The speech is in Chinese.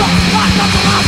走啦小丑啦